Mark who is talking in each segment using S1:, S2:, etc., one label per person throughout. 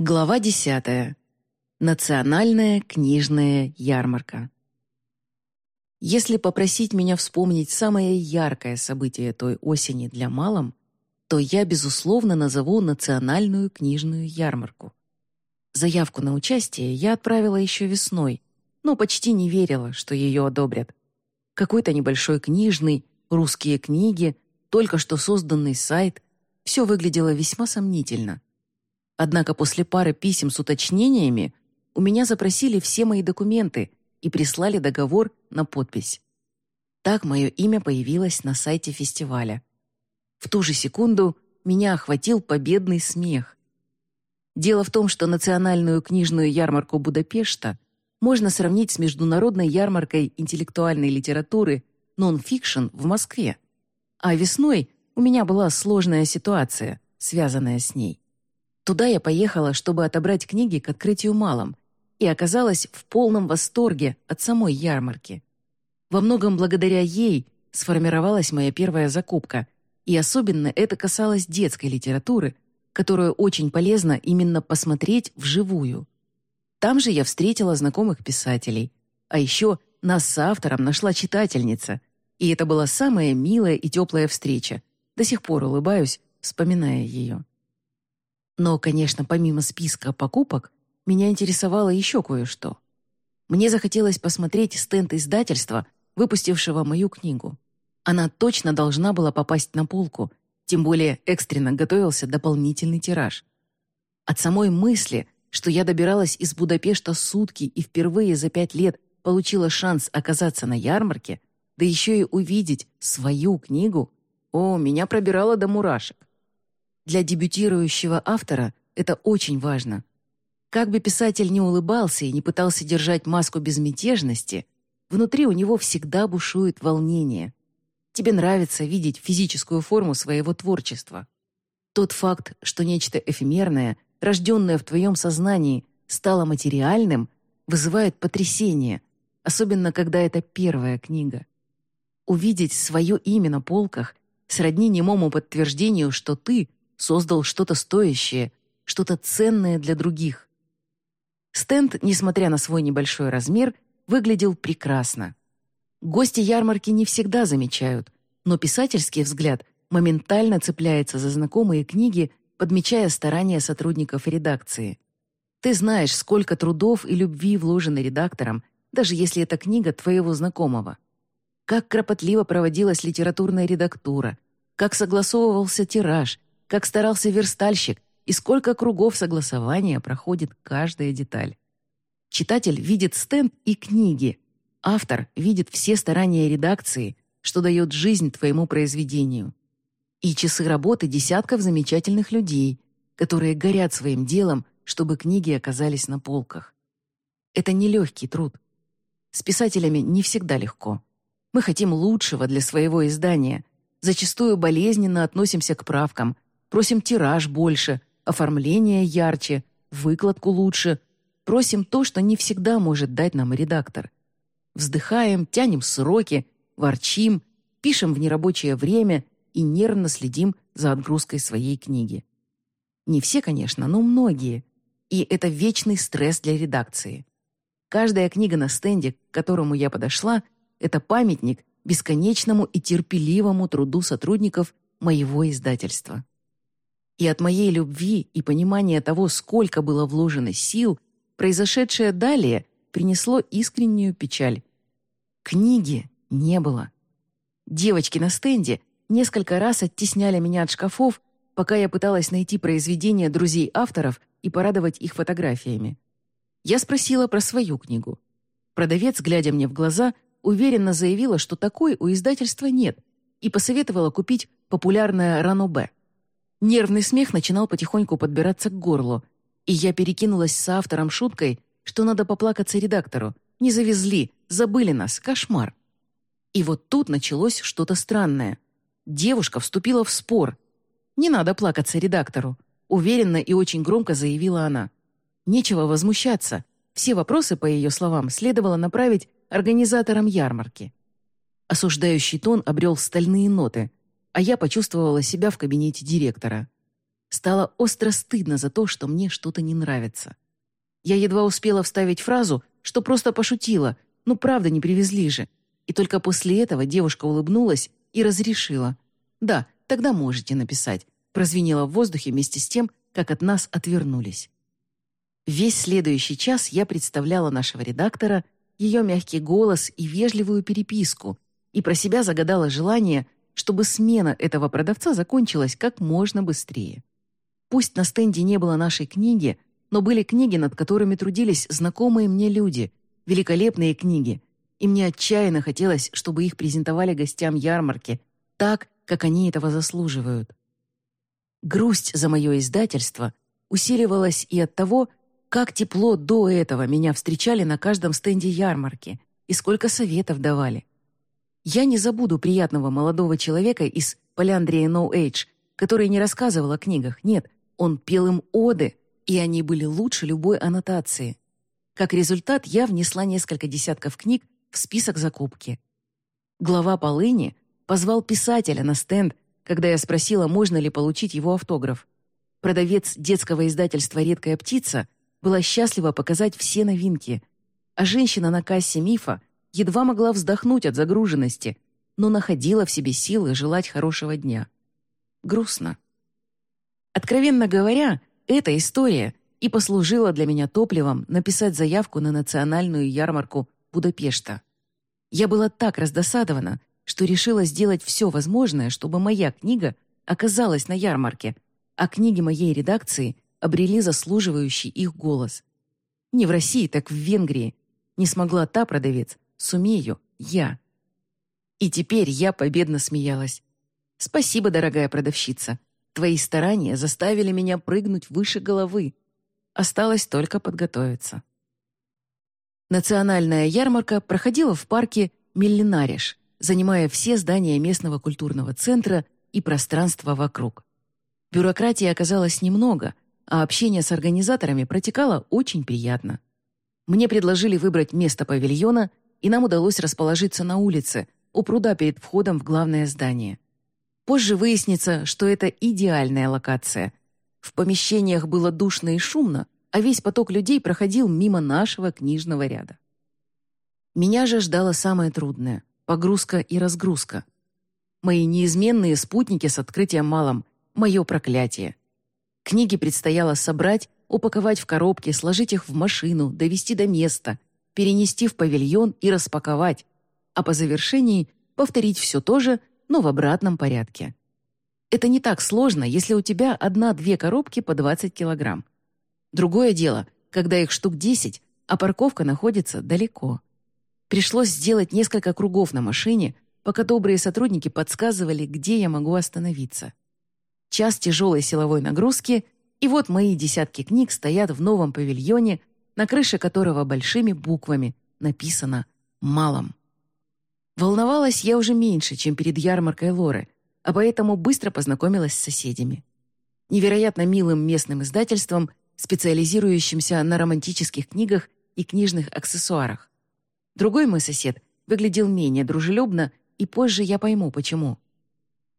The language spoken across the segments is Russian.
S1: Глава десятая. Национальная книжная ярмарка. Если попросить меня вспомнить самое яркое событие той осени для малом, то я, безусловно, назову Национальную книжную ярмарку. Заявку на участие я отправила еще весной, но почти не верила, что ее одобрят. Какой-то небольшой книжный, русские книги, только что созданный сайт — все выглядело весьма сомнительно — Однако после пары писем с уточнениями у меня запросили все мои документы и прислали договор на подпись. Так мое имя появилось на сайте фестиваля. В ту же секунду меня охватил победный смех. Дело в том, что национальную книжную ярмарку Будапешта можно сравнить с международной ярмаркой интеллектуальной литературы нон-фикшн в Москве. А весной у меня была сложная ситуация, связанная с ней. Туда я поехала, чтобы отобрать книги к открытию малом, и оказалась в полном восторге от самой ярмарки. Во многом благодаря ей сформировалась моя первая закупка, и особенно это касалось детской литературы, которую очень полезно именно посмотреть вживую. Там же я встретила знакомых писателей, а еще нас с автором нашла читательница, и это была самая милая и теплая встреча. До сих пор улыбаюсь, вспоминая ее. Но, конечно, помимо списка покупок, меня интересовало еще кое-что. Мне захотелось посмотреть стенд издательства, выпустившего мою книгу. Она точно должна была попасть на полку, тем более экстренно готовился дополнительный тираж. От самой мысли, что я добиралась из Будапешта сутки и впервые за пять лет получила шанс оказаться на ярмарке, да еще и увидеть свою книгу, о, меня пробирало до мурашек. Для дебютирующего автора это очень важно. Как бы писатель ни улыбался и не пытался держать маску безмятежности, внутри у него всегда бушует волнение. Тебе нравится видеть физическую форму своего творчества. Тот факт, что нечто эфемерное, рожденное в твоем сознании, стало материальным, вызывает потрясение, особенно когда это первая книга. Увидеть свое имя на полках сродни немому подтверждению, что ты создал что-то стоящее, что-то ценное для других. Стенд, несмотря на свой небольшой размер, выглядел прекрасно. Гости ярмарки не всегда замечают, но писательский взгляд моментально цепляется за знакомые книги, подмечая старания сотрудников редакции. Ты знаешь, сколько трудов и любви вложено редактором, даже если это книга твоего знакомого. Как кропотливо проводилась литературная редактура, как согласовывался тираж, как старался верстальщик и сколько кругов согласования проходит каждая деталь. Читатель видит стенд и книги. Автор видит все старания редакции, что дает жизнь твоему произведению. И часы работы десятков замечательных людей, которые горят своим делом, чтобы книги оказались на полках. Это нелегкий труд. С писателями не всегда легко. Мы хотим лучшего для своего издания, зачастую болезненно относимся к правкам – Просим тираж больше, оформление ярче, выкладку лучше. Просим то, что не всегда может дать нам редактор. Вздыхаем, тянем сроки, ворчим, пишем в нерабочее время и нервно следим за отгрузкой своей книги. Не все, конечно, но многие. И это вечный стресс для редакции. Каждая книга на стенде, к которому я подошла, это памятник бесконечному и терпеливому труду сотрудников моего издательства. И от моей любви и понимания того, сколько было вложено сил, произошедшее далее принесло искреннюю печаль. Книги не было. Девочки на стенде несколько раз оттесняли меня от шкафов, пока я пыталась найти произведения друзей авторов и порадовать их фотографиями. Я спросила про свою книгу. Продавец, глядя мне в глаза, уверенно заявила, что такой у издательства нет, и посоветовала купить популярное «Ранобе». Нервный смех начинал потихоньку подбираться к горлу, и я перекинулась с автором шуткой, что надо поплакаться редактору. Не завезли, забыли нас, кошмар. И вот тут началось что-то странное. Девушка вступила в спор. «Не надо плакаться редактору», — уверенно и очень громко заявила она. Нечего возмущаться. Все вопросы, по ее словам, следовало направить организаторам ярмарки. Осуждающий тон обрел стальные ноты — а я почувствовала себя в кабинете директора. Стало остро стыдно за то, что мне что-то не нравится. Я едва успела вставить фразу, что просто пошутила, ну правда не привезли же. И только после этого девушка улыбнулась и разрешила. «Да, тогда можете написать», прозвенело в воздухе вместе с тем, как от нас отвернулись. Весь следующий час я представляла нашего редактора, ее мягкий голос и вежливую переписку, и про себя загадала желание, чтобы смена этого продавца закончилась как можно быстрее. Пусть на стенде не было нашей книги, но были книги, над которыми трудились знакомые мне люди, великолепные книги, и мне отчаянно хотелось, чтобы их презентовали гостям ярмарки так, как они этого заслуживают. Грусть за мое издательство усиливалась и от того, как тепло до этого меня встречали на каждом стенде ярмарки и сколько советов давали. Я не забуду приятного молодого человека из Поляндрия No Age, который не рассказывал о книгах, нет, он пел им оды, и они были лучше любой аннотации. Как результат, я внесла несколько десятков книг в список закупки. Глава Полыни позвал писателя на стенд, когда я спросила, можно ли получить его автограф. Продавец детского издательства «Редкая птица» была счастлива показать все новинки, а женщина на кассе «Мифа» едва могла вздохнуть от загруженности, но находила в себе силы желать хорошего дня. Грустно. Откровенно говоря, эта история и послужила для меня топливом написать заявку на национальную ярмарку Будапешта. Я была так раздосадована, что решила сделать все возможное, чтобы моя книга оказалась на ярмарке, а книги моей редакции обрели заслуживающий их голос. Не в России, так в Венгрии. Не смогла та продавец, сумею я. И теперь я победно смеялась. Спасибо, дорогая продавщица. Твои старания заставили меня прыгнуть выше головы. Осталось только подготовиться. Национальная ярмарка проходила в парке Миллинариш, занимая все здания местного культурного центра и пространство вокруг. Бюрократии оказалось немного, а общение с организаторами протекало очень приятно. Мне предложили выбрать место павильона, и нам удалось расположиться на улице, у пруда перед входом в главное здание. Позже выяснится, что это идеальная локация. В помещениях было душно и шумно, а весь поток людей проходил мимо нашего книжного ряда. Меня же ждало самое трудное — погрузка и разгрузка. Мои неизменные спутники с открытием малом — мое проклятие. Книги предстояло собрать, упаковать в коробки, сложить их в машину, довести до места, перенести в павильон и распаковать, а по завершении повторить все то же, но в обратном порядке. Это не так сложно, если у тебя одна-две коробки по 20 килограмм. Другое дело, когда их штук 10, а парковка находится далеко. Пришлось сделать несколько кругов на машине, пока добрые сотрудники подсказывали, где я могу остановиться. Час тяжелой силовой нагрузки, и вот мои десятки книг стоят в новом павильоне, на крыше которого большими буквами написано «Малом». Волновалась я уже меньше, чем перед ярмаркой Лоры, а поэтому быстро познакомилась с соседями. Невероятно милым местным издательством, специализирующимся на романтических книгах и книжных аксессуарах. Другой мой сосед выглядел менее дружелюбно, и позже я пойму, почему.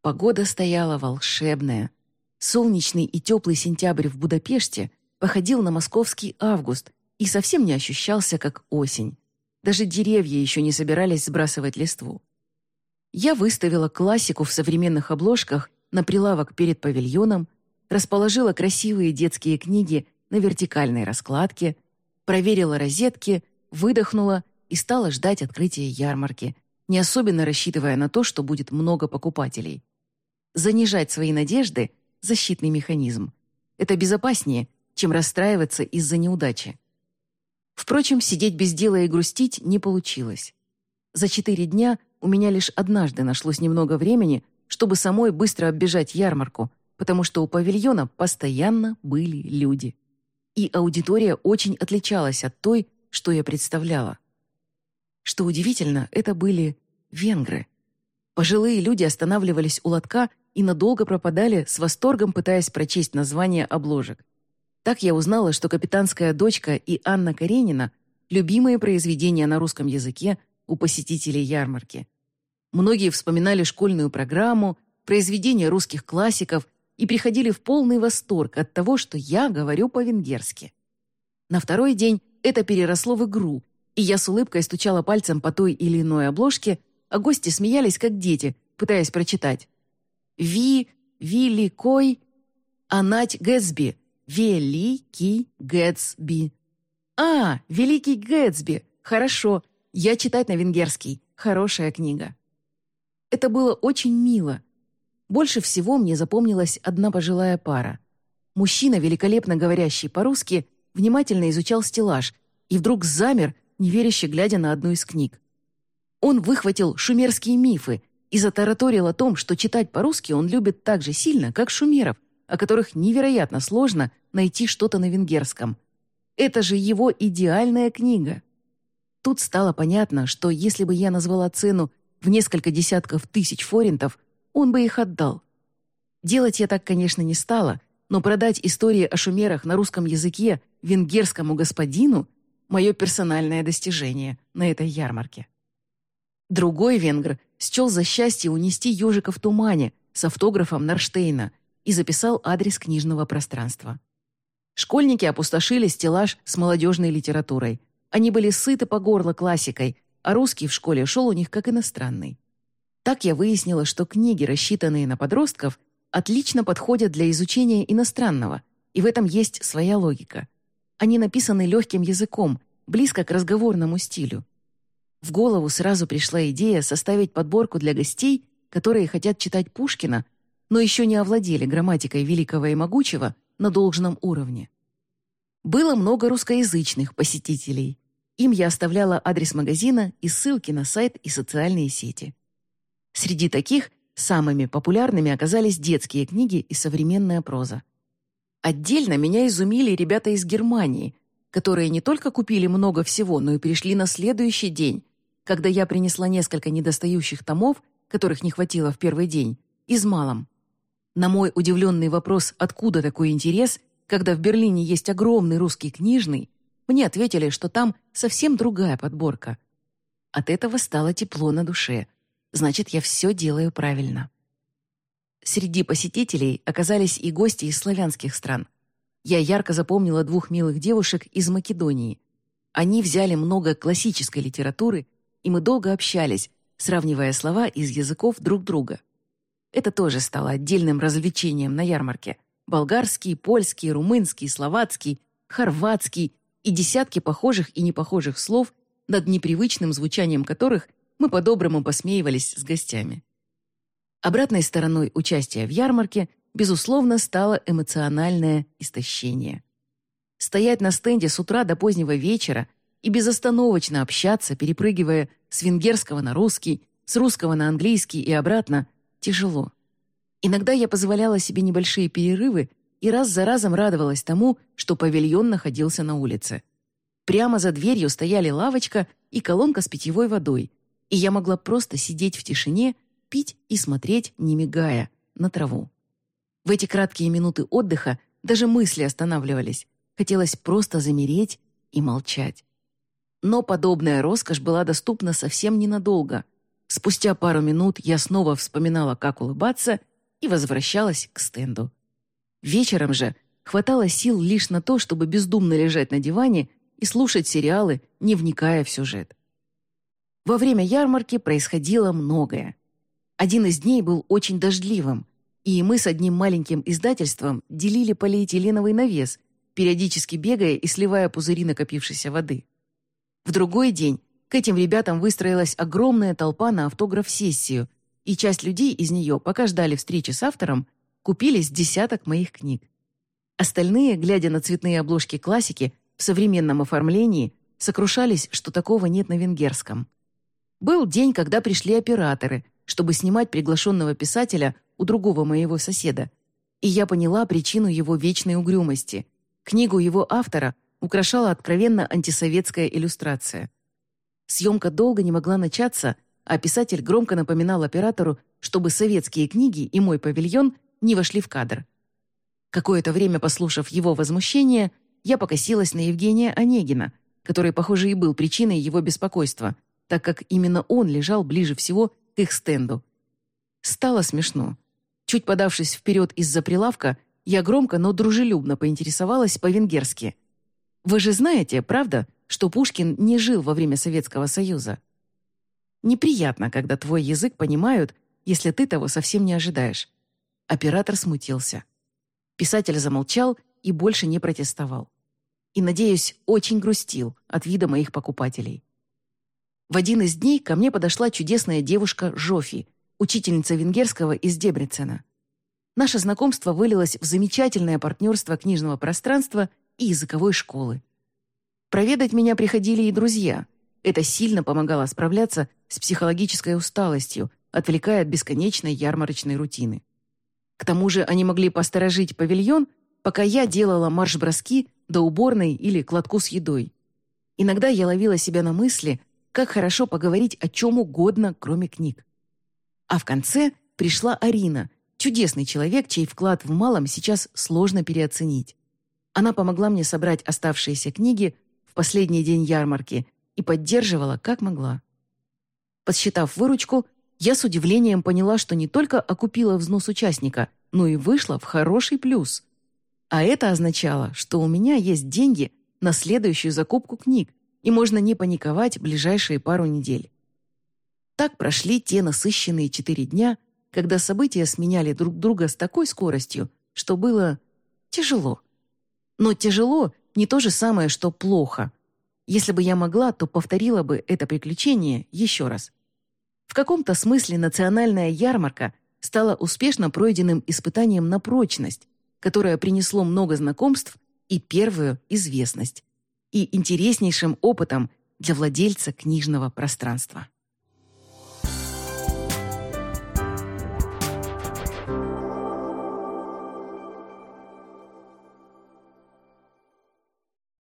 S1: Погода стояла волшебная. Солнечный и теплый сентябрь в Будапеште походил на московский август и совсем не ощущался как осень. Даже деревья еще не собирались сбрасывать листву. Я выставила классику в современных обложках на прилавок перед павильоном, расположила красивые детские книги на вертикальной раскладке, проверила розетки, выдохнула и стала ждать открытия ярмарки, не особенно рассчитывая на то, что будет много покупателей. Занижать свои надежды — защитный механизм. Это безопаснее, чем расстраиваться из-за неудачи. Впрочем, сидеть без дела и грустить не получилось. За четыре дня у меня лишь однажды нашлось немного времени, чтобы самой быстро оббежать ярмарку, потому что у павильона постоянно были люди. И аудитория очень отличалась от той, что я представляла. Что удивительно, это были венгры. Пожилые люди останавливались у лотка и надолго пропадали, с восторгом пытаясь прочесть название обложек. Так я узнала, что «Капитанская дочка» и «Анна Каренина» — любимые произведения на русском языке у посетителей ярмарки. Многие вспоминали школьную программу, произведения русских классиков и приходили в полный восторг от того, что я говорю по-венгерски. На второй день это переросло в игру, и я с улыбкой стучала пальцем по той или иной обложке, а гости смеялись, как дети, пытаясь прочитать. «Ви, Великой, Анать Гэтсби, Великий Гэтсби». «А, Великий Гэтсби! Хорошо, я читать на венгерский. Хорошая книга». Это было очень мило. Больше всего мне запомнилась одна пожилая пара. Мужчина, великолепно говорящий по-русски, внимательно изучал стеллаж и вдруг замер, неверяще глядя на одну из книг. Он выхватил шумерские мифы и затараторил о том, что читать по-русски он любит так же сильно, как шумеров, о которых невероятно сложно найти что-то на венгерском. Это же его идеальная книга. Тут стало понятно, что если бы я назвала цену в несколько десятков тысяч форинтов, он бы их отдал. Делать я так, конечно, не стала, но продать истории о шумерах на русском языке венгерскому господину — мое персональное достижение на этой ярмарке. Другой венгр счел за счастье унести ежика в тумане с автографом Нарштейна и записал адрес книжного пространства. Школьники опустошили стеллаж с молодежной литературой. Они были сыты по горло классикой, а русский в школе шел у них как иностранный. Так я выяснила, что книги, рассчитанные на подростков, отлично подходят для изучения иностранного, и в этом есть своя логика. Они написаны легким языком, близко к разговорному стилю. В голову сразу пришла идея составить подборку для гостей, которые хотят читать Пушкина, но еще не овладели грамматикой великого и могучего на должном уровне. Было много русскоязычных посетителей. Им я оставляла адрес магазина и ссылки на сайт и социальные сети. Среди таких самыми популярными оказались детские книги и современная проза. Отдельно меня изумили ребята из Германии, которые не только купили много всего, но и пришли на следующий день, когда я принесла несколько недостающих томов, которых не хватило в первый день, из малом. На мой удивленный вопрос, откуда такой интерес, когда в Берлине есть огромный русский книжный, мне ответили, что там совсем другая подборка. От этого стало тепло на душе. Значит, я все делаю правильно. Среди посетителей оказались и гости из славянских стран. Я ярко запомнила двух милых девушек из Македонии. Они взяли много классической литературы и мы долго общались, сравнивая слова из языков друг друга. Это тоже стало отдельным развлечением на ярмарке. Болгарский, польский, румынский, словацкий, хорватский и десятки похожих и непохожих слов, над непривычным звучанием которых мы по-доброму посмеивались с гостями. Обратной стороной участия в ярмарке, безусловно, стало эмоциональное истощение. Стоять на стенде с утра до позднего вечера – и безостановочно общаться, перепрыгивая с венгерского на русский, с русского на английский и обратно, тяжело. Иногда я позволяла себе небольшие перерывы и раз за разом радовалась тому, что павильон находился на улице. Прямо за дверью стояли лавочка и колонка с питьевой водой, и я могла просто сидеть в тишине, пить и смотреть, не мигая, на траву. В эти краткие минуты отдыха даже мысли останавливались. Хотелось просто замереть и молчать. Но подобная роскошь была доступна совсем ненадолго. Спустя пару минут я снова вспоминала, как улыбаться, и возвращалась к стенду. Вечером же хватало сил лишь на то, чтобы бездумно лежать на диване и слушать сериалы, не вникая в сюжет. Во время ярмарки происходило многое. Один из дней был очень дождливым, и мы с одним маленьким издательством делили полиэтиленовый навес, периодически бегая и сливая пузыри накопившейся воды. В другой день к этим ребятам выстроилась огромная толпа на автограф-сессию, и часть людей из нее, пока ждали встречи с автором, купили с десяток моих книг. Остальные, глядя на цветные обложки классики в современном оформлении, сокрушались, что такого нет на венгерском. Был день, когда пришли операторы, чтобы снимать приглашенного писателя у другого моего соседа, и я поняла причину его вечной угрюмости. Книгу его автора украшала откровенно антисоветская иллюстрация. Съемка долго не могла начаться, а писатель громко напоминал оператору, чтобы советские книги и мой павильон не вошли в кадр. Какое-то время послушав его возмущение, я покосилась на Евгения Онегина, который, похоже, и был причиной его беспокойства, так как именно он лежал ближе всего к их стенду. Стало смешно. Чуть подавшись вперед из-за прилавка, я громко, но дружелюбно поинтересовалась по-венгерски. «Вы же знаете, правда, что Пушкин не жил во время Советского Союза?» Неприятно, когда твой язык понимают, если ты того совсем не ожидаешь. Оператор смутился. Писатель замолчал и больше не протестовал. И, надеюсь, очень грустил от вида моих покупателей. В один из дней ко мне подошла чудесная девушка Жофи, учительница венгерского из Дебрецена. Наше знакомство вылилось в замечательное партнерство книжного пространства и языковой школы. Проведать меня приходили и друзья. Это сильно помогало справляться с психологической усталостью, отвлекая от бесконечной ярмарочной рутины. К тому же они могли посторожить павильон, пока я делала марш-броски до уборной или кладку с едой. Иногда я ловила себя на мысли, как хорошо поговорить о чем угодно, кроме книг. А в конце пришла Арина, чудесный человек, чей вклад в малом сейчас сложно переоценить. Она помогла мне собрать оставшиеся книги последний день ярмарки и поддерживала, как могла. Подсчитав выручку, я с удивлением поняла, что не только окупила взнос участника, но и вышла в хороший плюс. А это означало, что у меня есть деньги на следующую закупку книг, и можно не паниковать ближайшие пару недель. Так прошли те насыщенные четыре дня, когда события сменяли друг друга с такой скоростью, что было тяжело. Но тяжело не то же самое, что плохо. Если бы я могла, то повторила бы это приключение еще раз. В каком-то смысле национальная ярмарка стала успешно пройденным испытанием на прочность, которое принесло много знакомств и первую известность, и интереснейшим опытом для владельца книжного пространства.